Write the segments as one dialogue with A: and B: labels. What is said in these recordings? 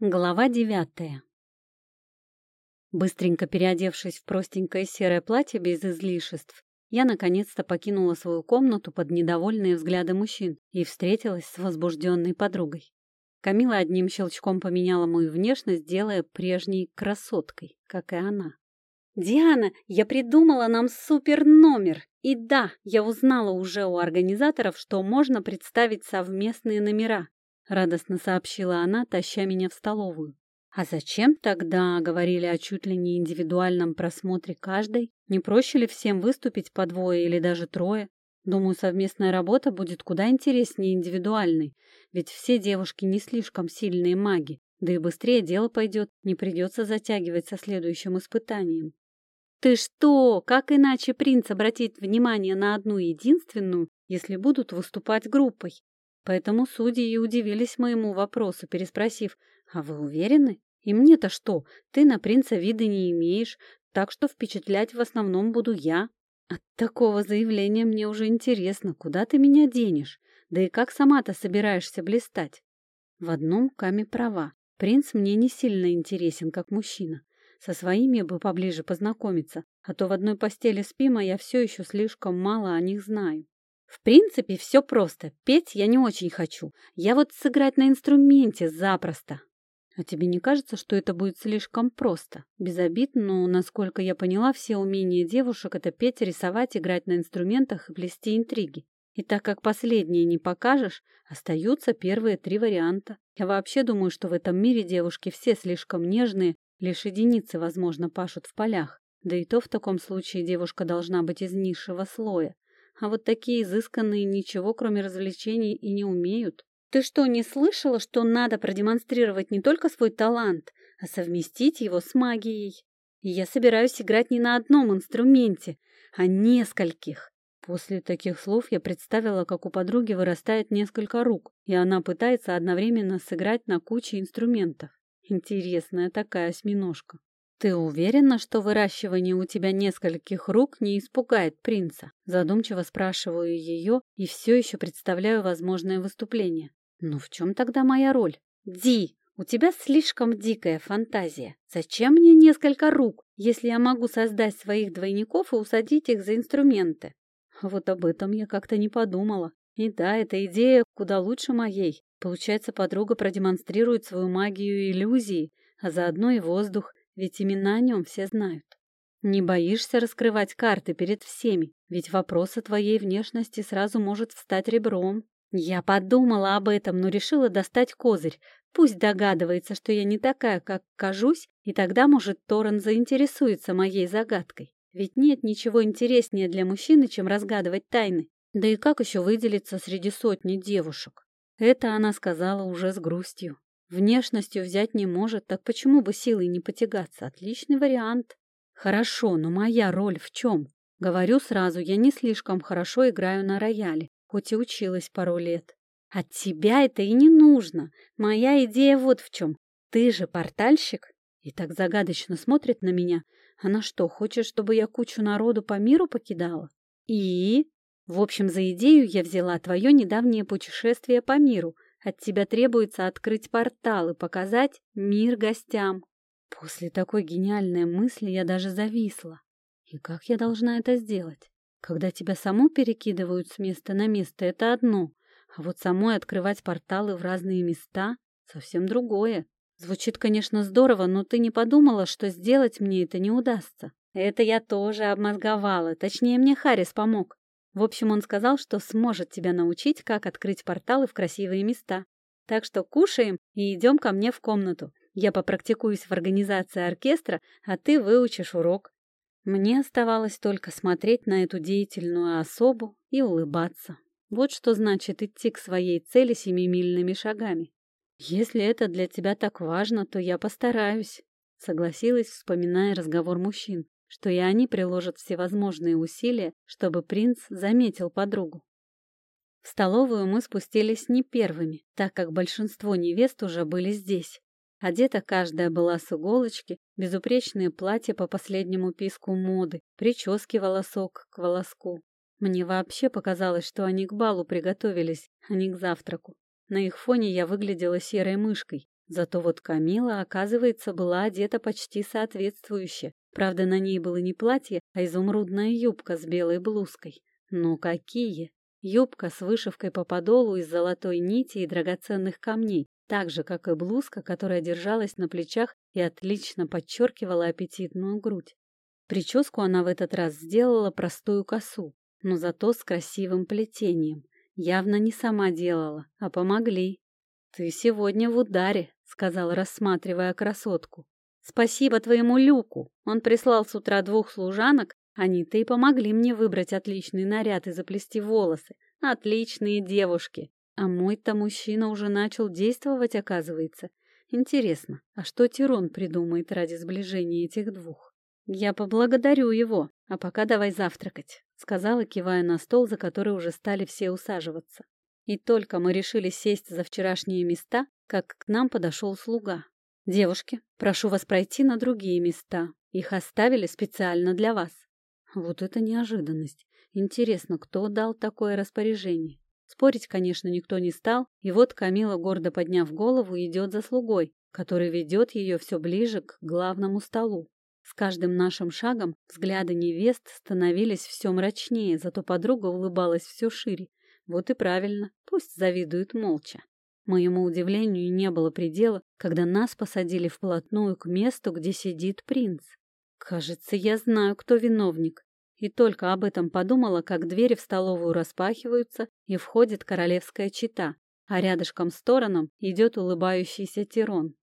A: Глава девятая Быстренько переодевшись в простенькое серое платье без излишеств, я наконец-то покинула свою комнату под недовольные взгляды мужчин и встретилась с возбужденной подругой. Камила одним щелчком поменяла мою внешность, делая прежней красоткой, как и она. «Диана, я придумала нам супер номер! И да, я узнала уже у организаторов, что можно представить совместные номера. — радостно сообщила она, таща меня в столовую. «А зачем тогда говорили о чуть ли не индивидуальном просмотре каждой? Не проще ли всем выступить по двое или даже трое? Думаю, совместная работа будет куда интереснее индивидуальной, ведь все девушки не слишком сильные маги, да и быстрее дело пойдет, не придется затягивать со следующим испытанием». «Ты что? Как иначе принц обратит внимание на одну единственную, если будут выступать группой?» Поэтому судьи и удивились моему вопросу, переспросив, «А вы уверены? И мне-то что? Ты на принца вида не имеешь, так что впечатлять в основном буду я». От такого заявления мне уже интересно, куда ты меня денешь, да и как сама-то собираешься блистать. В одном Ками права. Принц мне не сильно интересен, как мужчина. Со своими бы поближе познакомиться, а то в одной постели спим, а я все еще слишком мало о них знаю. В принципе, все просто. Петь я не очень хочу. Я вот сыграть на инструменте запросто. А тебе не кажется, что это будет слишком просто? Без обид, но, насколько я поняла, все умения девушек — это петь, рисовать, играть на инструментах и плести интриги. И так как последние не покажешь, остаются первые три варианта. Я вообще думаю, что в этом мире девушки все слишком нежные, лишь единицы, возможно, пашут в полях. Да и то в таком случае девушка должна быть из низшего слоя. А вот такие изысканные ничего, кроме развлечений, и не умеют. Ты что, не слышала, что надо продемонстрировать не только свой талант, а совместить его с магией? Я собираюсь играть не на одном инструменте, а нескольких. После таких слов я представила, как у подруги вырастает несколько рук, и она пытается одновременно сыграть на куче инструментов. Интересная такая осьминожка. «Ты уверена, что выращивание у тебя нескольких рук не испугает принца?» Задумчиво спрашиваю ее и все еще представляю возможное выступление. «Ну в чем тогда моя роль?» «Ди, у тебя слишком дикая фантазия. Зачем мне несколько рук, если я могу создать своих двойников и усадить их за инструменты?» Вот об этом я как-то не подумала. И да, эта идея куда лучше моей. Получается, подруга продемонстрирует свою магию иллюзии, а заодно и воздух, ведь именно о нем все знают. Не боишься раскрывать карты перед всеми, ведь вопрос о твоей внешности сразу может встать ребром. Я подумала об этом, но решила достать козырь. Пусть догадывается, что я не такая, как кажусь, и тогда, может, Торрен заинтересуется моей загадкой. Ведь нет ничего интереснее для мужчины, чем разгадывать тайны. Да и как еще выделиться среди сотни девушек? Это она сказала уже с грустью. Внешностью взять не может, так почему бы силой не потягаться? Отличный вариант. Хорошо, но моя роль в чем? Говорю сразу, я не слишком хорошо играю на рояле, хоть и училась пару лет. От тебя это и не нужно. Моя идея вот в чем. Ты же портальщик? И так загадочно смотрит на меня. Она что, хочет, чтобы я кучу народу по миру покидала? И? В общем, за идею я взяла твое недавнее путешествие по миру — от тебя требуется открыть портал и показать мир гостям. После такой гениальной мысли я даже зависла. И как я должна это сделать? Когда тебя саму перекидывают с места на место, это одно, а вот самой открывать порталы в разные места — совсем другое. Звучит, конечно, здорово, но ты не подумала, что сделать мне это не удастся. Это я тоже обмозговала, точнее, мне Харрис помог. В общем, он сказал, что сможет тебя научить, как открыть порталы в красивые места. Так что кушаем и идем ко мне в комнату. Я попрактикуюсь в организации оркестра, а ты выучишь урок. Мне оставалось только смотреть на эту деятельную особу и улыбаться. Вот что значит идти к своей цели семимильными шагами. Если это для тебя так важно, то я постараюсь, согласилась, вспоминая разговор мужчин что и они приложат всевозможные усилия, чтобы принц заметил подругу. В столовую мы спустились не первыми, так как большинство невест уже были здесь. Одета каждая была с иголочки, безупречные платья по последнему писку моды, прически волосок к волоску. Мне вообще показалось, что они к балу приготовились, а не к завтраку. На их фоне я выглядела серой мышкой, Зато вот Камила, оказывается, была одета почти соответствующе. Правда, на ней было не платье, а изумрудная юбка с белой блузкой. Но какие! Юбка с вышивкой по подолу из золотой нити и драгоценных камней, так же, как и блузка, которая держалась на плечах и отлично подчеркивала аппетитную грудь. Прическу она в этот раз сделала простую косу, но зато с красивым плетением. Явно не сама делала, а помогли. «Ты сегодня в ударе», — сказал, рассматривая красотку. «Спасибо твоему Люку. Он прислал с утра двух служанок, они-то и помогли мне выбрать отличный наряд и заплести волосы. Отличные девушки. А мой-то мужчина уже начал действовать, оказывается. Интересно, а что Тирон придумает ради сближения этих двух? Я поблагодарю его, а пока давай завтракать, сказала, кивая на стол, за который уже стали все усаживаться. И только мы решили сесть за вчерашние места, как к нам подошел слуга. «Девушки, прошу вас пройти на другие места. Их оставили специально для вас». Вот это неожиданность. Интересно, кто дал такое распоряжение? Спорить, конечно, никто не стал, и вот Камила, гордо подняв голову, идет за слугой, который ведет ее все ближе к главному столу. С каждым нашим шагом взгляды невест становились все мрачнее, зато подруга улыбалась все шире. Вот и правильно, пусть завидуют молча. Моему удивлению не было предела, когда нас посадили вплотную к месту, где сидит принц. Кажется, я знаю, кто виновник. И только об этом подумала, как двери в столовую распахиваются, и входит королевская чита, а рядышком с Тороном идет улыбающийся Тирон.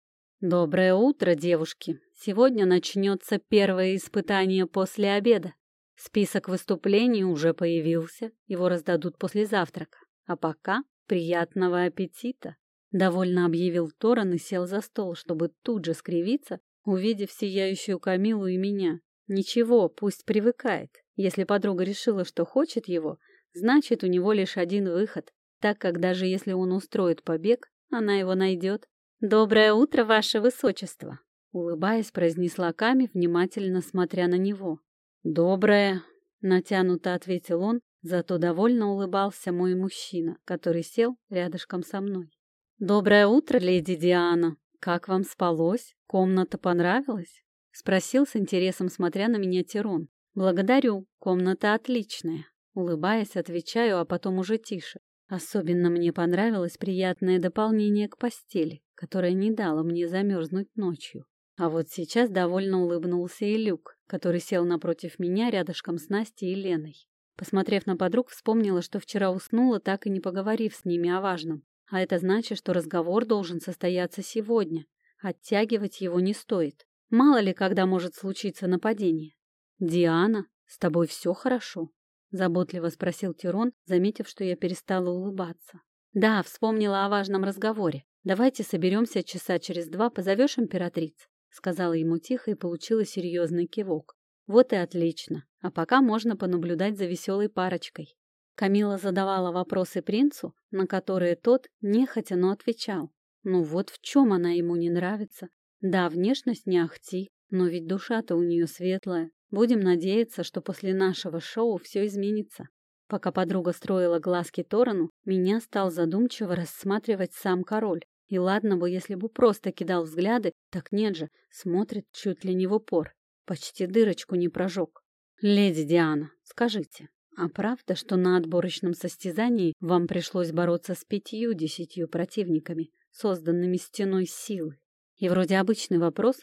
A: «Доброе утро, девушки! Сегодня начнется первое испытание после обеда. Список выступлений уже появился, его раздадут после завтрака. А пока приятного аппетита!» Довольно объявил Торон и сел за стол, чтобы тут же скривиться, увидев сияющую Камилу и меня. Ничего, пусть привыкает. Если подруга решила, что хочет его, значит, у него лишь один выход, так как даже если он устроит побег, она его найдет. «Доброе утро, ваше высочество!» Улыбаясь, произнесла Ками, внимательно смотря на него. «Доброе!» — натянуто ответил он, зато довольно улыбался мой мужчина, который сел рядышком со мной. «Доброе утро, леди Диана! Как вам спалось? Комната понравилась?» — спросил с интересом, смотря на меня Тирон. «Благодарю, комната отличная», — улыбаясь, отвечаю, а потом уже тише. Особенно мне понравилось приятное дополнение к постели, которое не дало мне замерзнуть ночью. А вот сейчас довольно улыбнулся и Люк, который сел напротив меня рядышком с Настей и Леной. Посмотрев на подруг, вспомнила, что вчера уснула, так и не поговорив с ними о важном. А это значит, что разговор должен состояться сегодня. Оттягивать его не стоит. Мало ли, когда может случиться нападение. «Диана, с тобой все хорошо?» — заботливо спросил Тирон, заметив, что я перестала улыбаться. «Да, вспомнила о важном разговоре. Давайте соберемся часа через два, позовешь императриц?» — сказала ему тихо и получила серьезный кивок. «Вот и отлично. А пока можно понаблюдать за веселой парочкой». Камила задавала вопросы принцу, на которые тот нехотя, но отвечал. Ну вот в чем она ему не нравится. Да, внешность не ахти, но ведь душа-то у нее светлая. Будем надеяться, что после нашего шоу все изменится. Пока подруга строила глазки Торану, меня стал задумчиво рассматривать сам король. И ладно бы, если бы просто кидал взгляды, так нет же, смотрит чуть ли не в упор. Почти дырочку не прожег. «Леди Диана, скажите, а правда, что на отборочном состязании вам пришлось бороться с пятью-десятью противниками, созданными стеной силы?» И вроде обычный вопрос,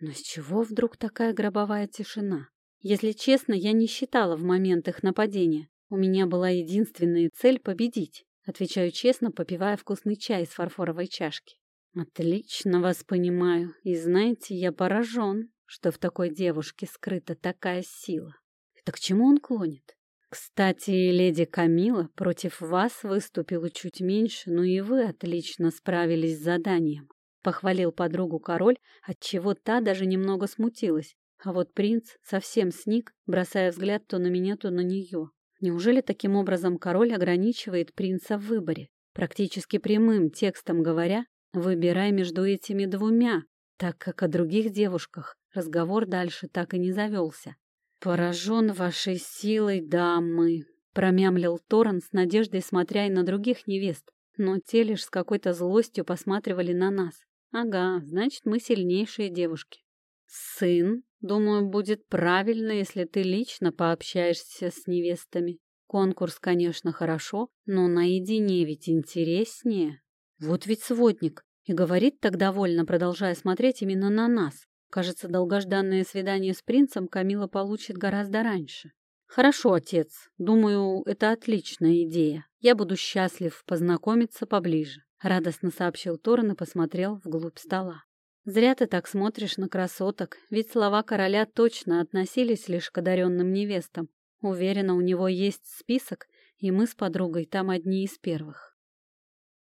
A: но с чего вдруг такая гробовая тишина? Если честно, я не считала в момент их нападения. У меня была единственная цель — победить. Отвечаю честно, попивая вкусный чай из фарфоровой чашки. Отлично вас понимаю. И знаете, я поражен, что в такой девушке скрыта такая сила. Это к чему он клонит? Кстати, леди Камила против вас выступила чуть меньше, но и вы отлично справились с заданием. Похвалил подругу король, отчего та даже немного смутилась. А вот принц совсем сник, бросая взгляд то на меня, то на нее. Неужели таким образом король ограничивает принца в выборе? Практически прямым текстом говоря, выбирай между этими двумя, так как о других девушках разговор дальше так и не завелся. «Поражен вашей силой, дамы!» — промямлил Торрен с надеждой, смотря и на других невест, но те лишь с какой-то злостью посматривали на нас. Ага, значит, мы сильнейшие девушки. Сын, думаю, будет правильно, если ты лично пообщаешься с невестами. Конкурс, конечно, хорошо, но наедине ведь интереснее. Вот ведь сводник. И говорит так довольно, продолжая смотреть именно на нас. Кажется, долгожданное свидание с принцем Камила получит гораздо раньше. Хорошо, отец. Думаю, это отличная идея. Я буду счастлив познакомиться поближе. Радостно сообщил Торн и посмотрел вглубь стола. «Зря ты так смотришь на красоток, ведь слова короля точно относились лишь к одаренным невестам. Уверена, у него есть список, и мы с подругой там одни из первых».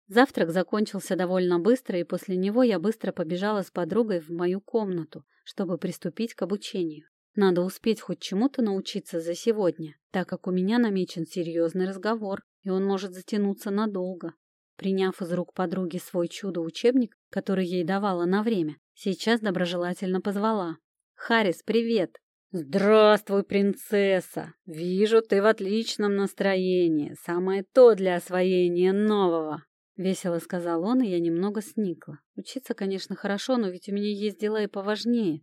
A: Завтрак закончился довольно быстро, и после него я быстро побежала с подругой в мою комнату, чтобы приступить к обучению. Надо успеть хоть чему-то научиться за сегодня, так как у меня намечен серьезный разговор, и он может затянуться надолго. Приняв из рук подруги свой чудо-учебник, который ей давала на время, сейчас доброжелательно позвала. «Харрис, привет!» «Здравствуй, принцесса! Вижу, ты в отличном настроении. Самое то для освоения нового!» Весело сказал он, и я немного сникла. Учиться, конечно, хорошо, но ведь у меня есть дела и поважнее.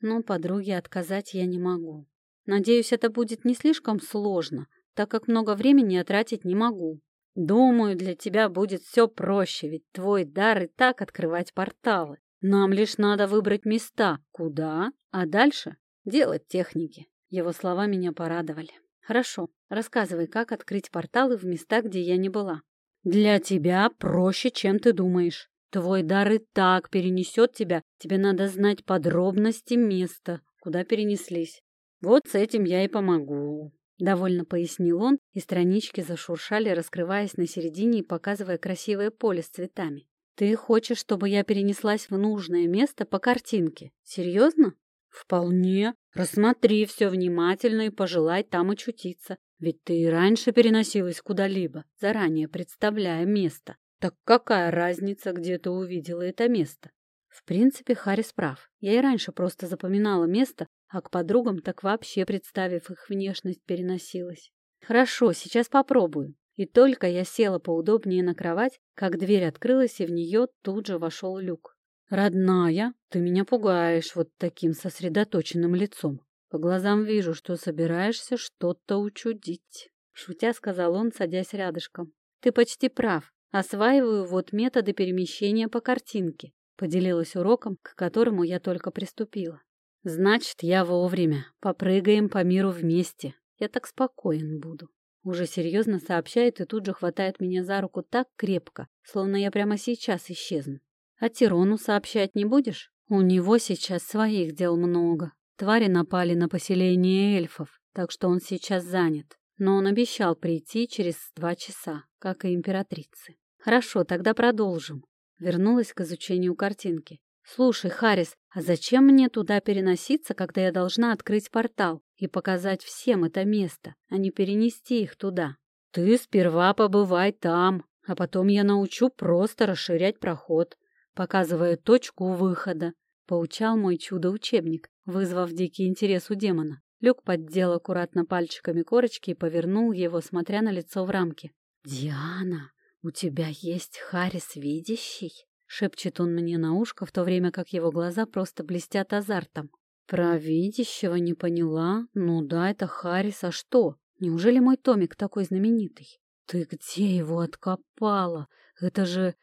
A: Но подруге отказать я не могу. Надеюсь, это будет не слишком сложно, так как много времени тратить не могу. Думаю, для тебя будет все проще, ведь твой дар и так открывать порталы. Нам лишь надо выбрать места, куда, а дальше делать техники. Его слова меня порадовали. Хорошо, рассказывай, как открыть порталы в места, где я не была. Для тебя проще, чем ты думаешь. Твой дар и так перенесет тебя. Тебе надо знать подробности места, куда перенеслись. Вот с этим я и помогу. Довольно пояснил он, и странички зашуршали, раскрываясь на середине и показывая красивое поле с цветами. «Ты хочешь, чтобы я перенеслась в нужное место по картинке? Серьезно?» «Вполне. Рассмотри все внимательно и пожелай там очутиться. Ведь ты и раньше переносилась куда-либо, заранее представляя место. Так какая разница, где ты увидела это место?» В принципе, Харрис прав. Я и раньше просто запоминала место, а к подругам так вообще, представив их внешность, переносилась. Хорошо, сейчас попробую. И только я села поудобнее на кровать, как дверь открылась, и в нее тут же вошел Люк. «Родная, ты меня пугаешь вот таким сосредоточенным лицом. По глазам вижу, что собираешься что-то учудить», — шутя сказал он, садясь рядышком. «Ты почти прав. Осваиваю вот методы перемещения по картинке», — поделилась уроком, к которому я только приступила. Значит, я вовремя. Попрыгаем по миру вместе. Я так спокоен буду. Уже серьезно сообщает и тут же хватает меня за руку так крепко, словно я прямо сейчас исчезну. А Тирону сообщать не будешь? У него сейчас своих дел много. Твари напали на поселение эльфов, так что он сейчас занят. Но он обещал прийти через два часа, как и императрицы. Хорошо, тогда продолжим. Вернулась к изучению картинки. «Слушай, Харрис, а зачем мне туда переноситься, когда я должна открыть портал и показать всем это место, а не перенести их туда? Ты сперва побывай там, а потом я научу просто расширять проход, показывая точку выхода», — поучал мой чудо-учебник, вызвав дикий интерес у демона. Люк поддел аккуратно пальчиками корочки и повернул его, смотря на лицо в рамке. «Диана, у тебя есть Харрис видящий?» Шепчет он мне на ушко, в то время как его глаза просто блестят азартом. Про видящего не поняла. Ну да, это Харрис, а что? Неужели мой Томик такой знаменитый? Ты где его откопала? Это же...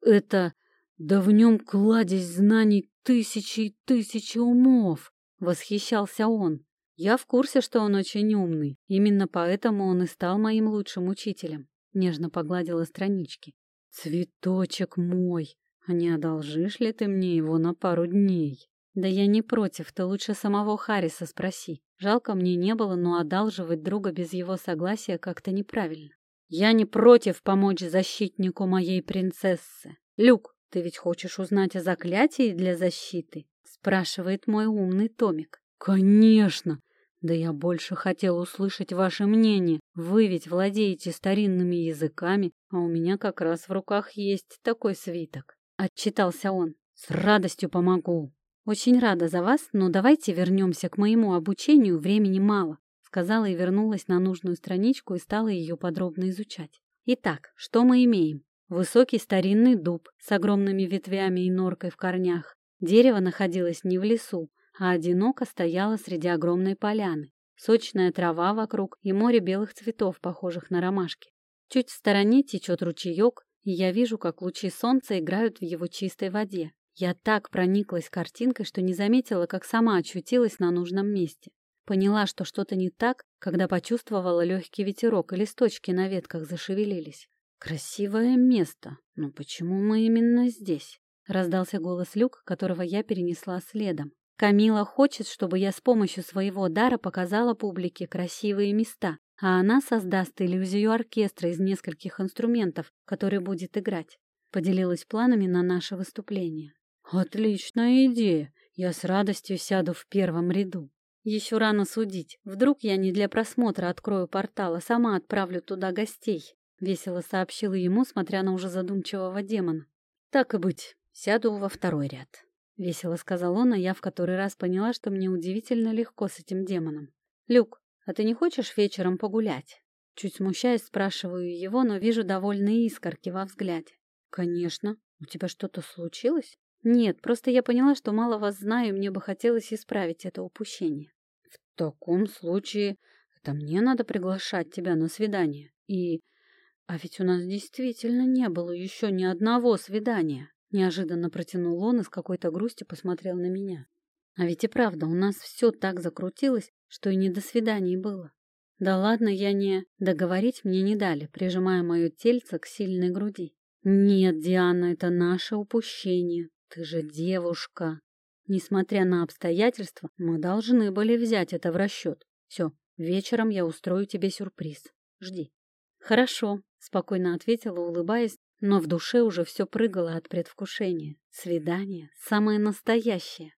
A: это... Да в нем кладезь знаний тысячи и тысячи умов! Восхищался он. Я в курсе, что он очень умный. Именно поэтому он и стал моим лучшим учителем. Нежно погладила странички. Цветочек мой! А не одолжишь ли ты мне его на пару дней? Да я не против, ты лучше самого Харриса спроси. Жалко мне не было, но одалживать друга без его согласия как-то неправильно. Я не против помочь защитнику моей принцессы. Люк, ты ведь хочешь узнать о заклятии для защиты? Спрашивает мой умный Томик. Конечно! Да я больше хотел услышать ваше мнение. Вы ведь владеете старинными языками, а у меня как раз в руках есть такой свиток. Отчитался он. С радостью помогу. Очень рада за вас, но давайте вернемся к моему обучению, времени мало. Сказала и вернулась на нужную страничку и стала ее подробно изучать. Итак, что мы имеем? Высокий старинный дуб с огромными ветвями и норкой в корнях. Дерево находилось не в лесу, а одиноко стояло среди огромной поляны. Сочная трава вокруг и море белых цветов, похожих на ромашки. Чуть в стороне течет ручеек, я вижу, как лучи солнца играют в его чистой воде. Я так прониклась картинкой, что не заметила, как сама очутилась на нужном месте. Поняла, что что-то не так, когда почувствовала легкий ветерок, и листочки на ветках зашевелились. «Красивое место, но почему мы именно здесь?» Раздался голос Люк, которого я перенесла следом. Камила хочет, чтобы я с помощью своего дара показала публике красивые места, а она создаст иллюзию оркестра из нескольких инструментов, который будет играть. Поделилась планами на наше выступление. «Отличная идея! Я с радостью сяду в первом ряду. Еще рано судить. Вдруг я не для просмотра открою портал, а сама отправлю туда гостей», — весело сообщила ему, смотря на уже задумчивого демона. «Так и быть, сяду во второй ряд». — весело сказал он, а я в который раз поняла, что мне удивительно легко с этим демоном. «Люк, а ты не хочешь вечером погулять?» Чуть смущаясь, спрашиваю его, но вижу довольные искорки во взгляде. «Конечно. У тебя что-то случилось?» «Нет, просто я поняла, что мало вас знаю, и мне бы хотелось исправить это упущение». «В таком случае это мне надо приглашать тебя на свидание. И... А ведь у нас действительно не было еще ни одного свидания». Неожиданно протянул он и с какой-то грустью посмотрел на меня. А ведь и правда, у нас все так закрутилось, что и не до свиданий было. Да ладно, я не... Договорить мне не дали, прижимая мое тельце к сильной груди. Нет, Диана, это наше упущение. Ты же девушка. Несмотря на обстоятельства, мы должны были взять это в расчет. Все, вечером я устрою тебе сюрприз. Жди. Хорошо, спокойно ответила, улыбаясь, но в душе уже все прыгало от предвкушения. Свидание самое настоящее.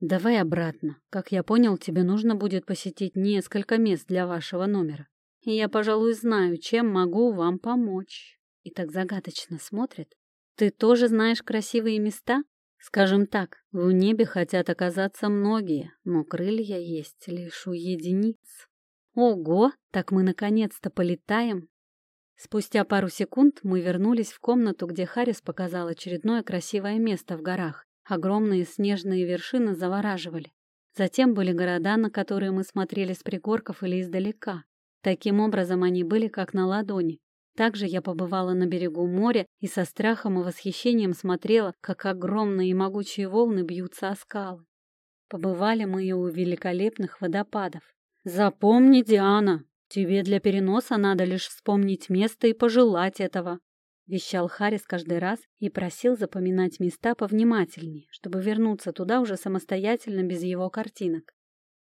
A: Давай обратно. Как я понял, тебе нужно будет посетить несколько мест для вашего номера. И я, пожалуй, знаю, чем могу вам помочь. И так загадочно смотрит. Ты тоже знаешь красивые места? Скажем так, в небе хотят оказаться многие, но крылья есть лишь у единиц. Ого, так мы наконец-то полетаем Спустя пару секунд мы вернулись в комнату, где Харрис показал очередное красивое место в горах. Огромные снежные вершины завораживали. Затем были города, на которые мы смотрели с пригорков или издалека. Таким образом, они были как на ладони. Также я побывала на берегу моря и со страхом и восхищением смотрела, как огромные и могучие волны бьются о скалы. Побывали мы и у великолепных водопадов. «Запомни, Диана, «Тебе для переноса надо лишь вспомнить место и пожелать этого», — вещал Харрис каждый раз и просил запоминать места повнимательнее, чтобы вернуться туда уже самостоятельно без его картинок.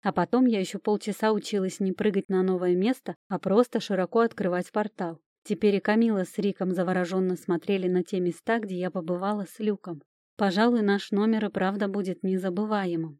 A: А потом я еще полчаса училась не прыгать на новое место, а просто широко открывать портал. Теперь и Камила с Риком завороженно смотрели на те места, где я побывала с Люком. Пожалуй, наш номер и правда будет незабываемым.